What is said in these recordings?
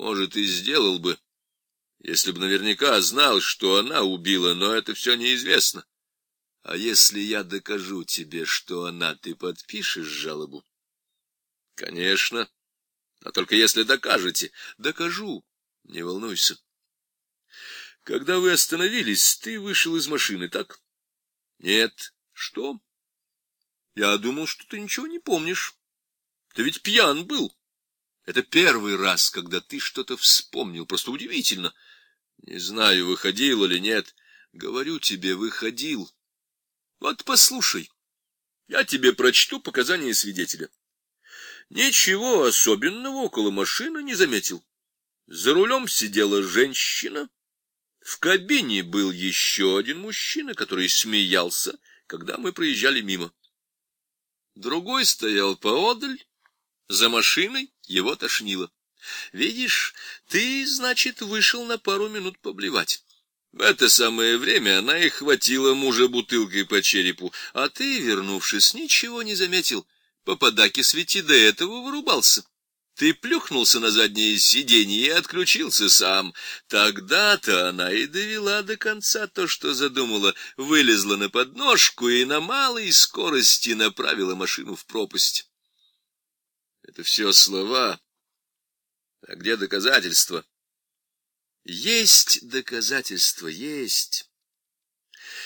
Может, и сделал бы, если бы наверняка знал, что она убила, но это все неизвестно. А если я докажу тебе, что она, ты подпишешь жалобу? Конечно. А только если докажете. Докажу. Не волнуйся. Когда вы остановились, ты вышел из машины, так? Нет. Что? Я думал, что ты ничего не помнишь. Ты ведь пьян был. Это первый раз, когда ты что-то вспомнил. Просто удивительно. Не знаю, выходил или нет. Говорю тебе, выходил. Вот послушай. Я тебе прочту показания свидетеля. Ничего особенного около машины не заметил. За рулем сидела женщина. В кабине был еще один мужчина, который смеялся, когда мы проезжали мимо. Другой стоял поодаль, за машиной его тошнило. Видишь, ты, значит, вышел на пару минут поблевать. В это самое время она и хватила мужа бутылкой по черепу, а ты, вернувшись, ничего не заметил. Попадаки свети до этого вырубался. Ты плюхнулся на заднее сиденье и отключился сам. Тогда-то она и довела до конца то, что задумала, вылезла на подножку и на малой скорости направила машину в пропасть. Это все слова. А где доказательства? Есть доказательства, есть.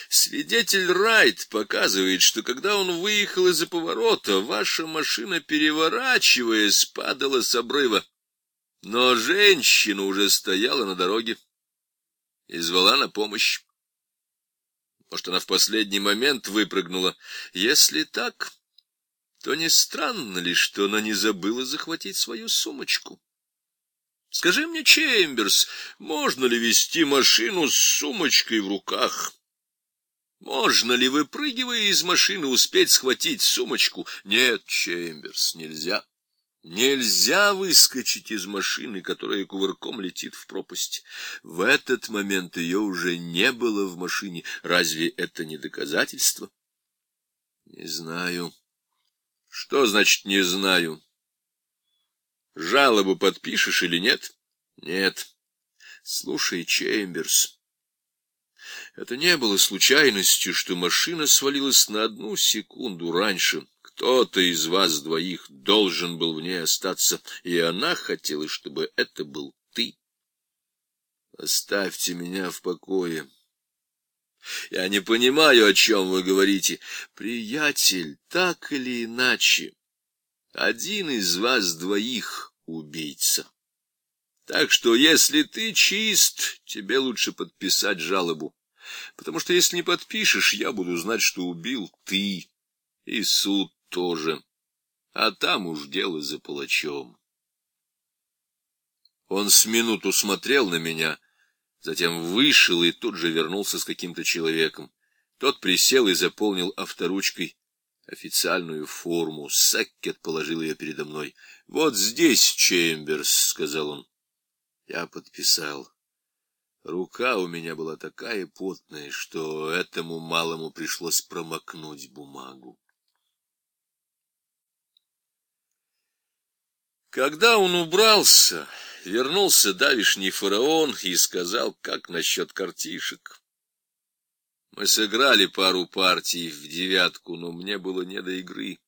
Свидетель Райт показывает, что когда он выехал из-за поворота, ваша машина, переворачиваясь, падала с обрыва. Но женщина уже стояла на дороге и звала на помощь. Может, она в последний момент выпрыгнула. Если так, то не странно ли, что она не забыла захватить свою сумочку? Скажи мне, Чемберс, можно ли вести машину с сумочкой в руках? Можно ли, выпрыгивая из машины, успеть схватить сумочку? Нет, Чемберс, нельзя. Нельзя выскочить из машины, которая кувырком летит в пропасть. В этот момент ее уже не было в машине. Разве это не доказательство? Не знаю. Что значит «не знаю»? Жалобу подпишешь или нет? Нет. Слушай, Чемберс, это не было случайностью, что машина свалилась на одну секунду раньше. Кто-то из вас двоих должен был в ней остаться, и она хотела, чтобы это был ты. Оставьте меня в покое. Я не понимаю, о чем вы говорите. Приятель, так или иначе, один из вас двоих убийца. Так что, если ты чист, тебе лучше подписать жалобу. Потому что если не подпишешь, я буду знать, что убил ты. И суд тоже. А там уж дело за палачом. Он с минуту смотрел на меня, затем вышел и тут же вернулся с каким-то человеком. Тот присел и заполнил авторучкой официальную форму. Саккет положил ее передо мной. — Вот здесь, Чемберс, — сказал он. Я подписал. Рука у меня была такая потная, что этому малому пришлось промокнуть бумагу. Когда он убрался, вернулся давишний фараон и сказал, как насчет картишек. Мы сыграли пару партий в девятку, но мне было не до игры.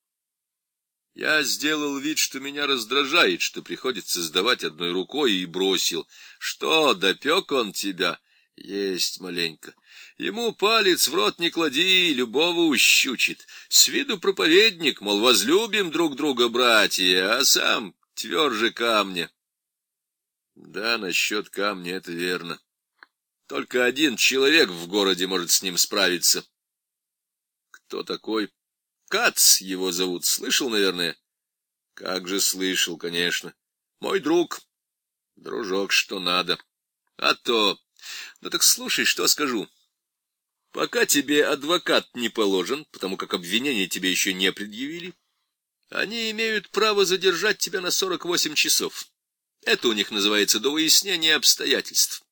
Я сделал вид, что меня раздражает, что приходится сдавать одной рукой, и бросил. Что, допек он тебя? Есть маленько. Ему палец в рот не клади, любого ущучит. С виду проповедник, мол, возлюбим друг друга, братья, а сам тверже камня. Да, насчет камня это верно. Только один человек в городе может с ним справиться. Кто такой? Кац его зовут. Слышал, наверное? Как же слышал, конечно. Мой друг. Дружок, что надо. А то... Ну так слушай, что скажу. Пока тебе адвокат не положен, потому как обвинения тебе еще не предъявили, они имеют право задержать тебя на сорок восемь часов. Это у них называется до выяснения обстоятельств.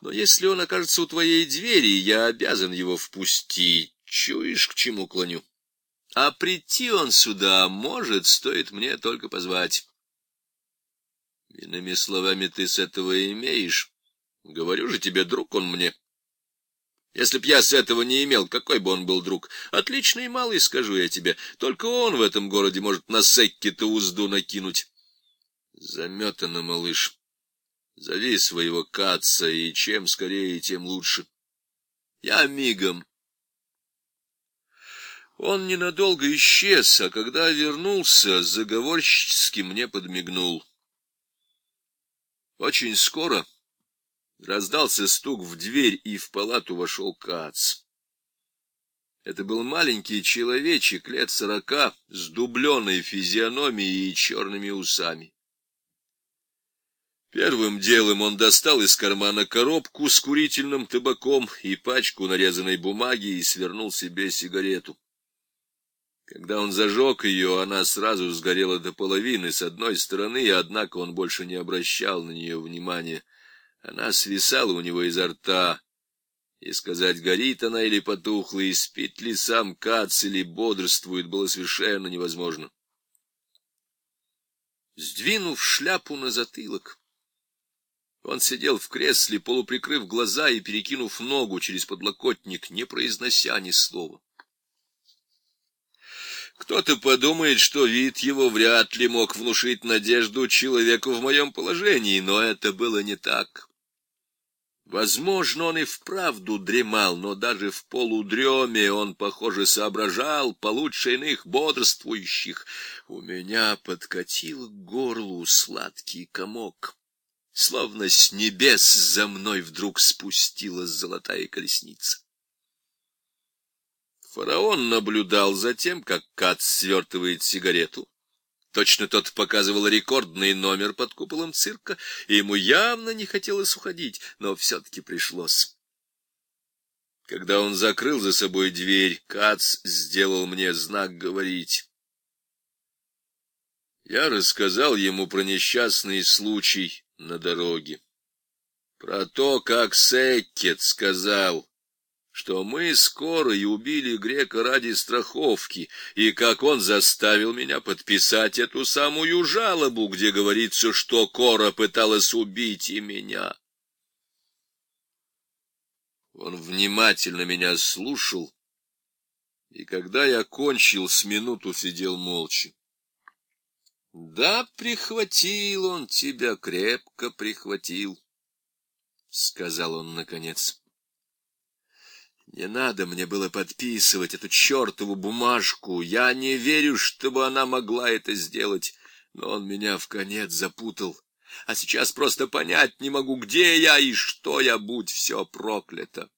Но если он окажется у твоей двери, я обязан его впустить. Чуешь, к чему клоню? А прийти он сюда может, стоит мне только позвать. Иными словами, ты с этого имеешь. Говорю же тебе, друг он мне. Если б я с этого не имел, какой бы он был друг? Отличный малый, скажу я тебе. Только он в этом городе может на секки-то узду накинуть. Заметано, малыш. Зови своего каца, и чем скорее, тем лучше. Я мигом. Он ненадолго исчез, а когда вернулся, заговорщически мне подмигнул. Очень скоро раздался стук в дверь, и в палату вошел Кац. Это был маленький человечек лет сорока, с дубленой физиономией и черными усами. Первым делом он достал из кармана коробку с курительным табаком и пачку нарезанной бумаги и свернул себе сигарету. Когда он зажег ее, она сразу сгорела до половины с одной стороны, однако он больше не обращал на нее внимания. Она свисала у него изо рта, и сказать, горит она или потухла, и спит ли сам Кац или бодрствует, было совершенно невозможно. Сдвинув шляпу на затылок, он сидел в кресле, полуприкрыв глаза и перекинув ногу через подлокотник, не произнося ни слова. Кто-то подумает, что вид его вряд ли мог внушить надежду человеку в моем положении, но это было не так. Возможно, он и вправду дремал, но даже в полудреме он, похоже, соображал получше иных бодрствующих. У меня подкатил к горлу сладкий комок. Словно с небес за мной вдруг спустилась золотая колесница. Фараон наблюдал за тем, как Кат свертывает сигарету. Точно тот показывал рекордный номер под куполом цирка, и ему явно не хотелось уходить, но все-таки пришлось. Когда он закрыл за собой дверь, Кац сделал мне знак говорить. Я рассказал ему про несчастный случай на дороге, про то, как Секкет сказал, что мы скоро и убили грека ради страховки, и как он заставил меня подписать эту самую жалобу, где говорится, что Кора пыталась убить и меня. Он внимательно меня слушал, и когда я кончил, с минуту сидел молча. Да, прихватил он тебя, крепко прихватил, — сказал он наконец. Не надо мне было подписывать эту чертову бумажку. Я не верю, чтобы она могла это сделать. Но он меня в конец запутал. А сейчас просто понять не могу, где я и что я, будь все проклято.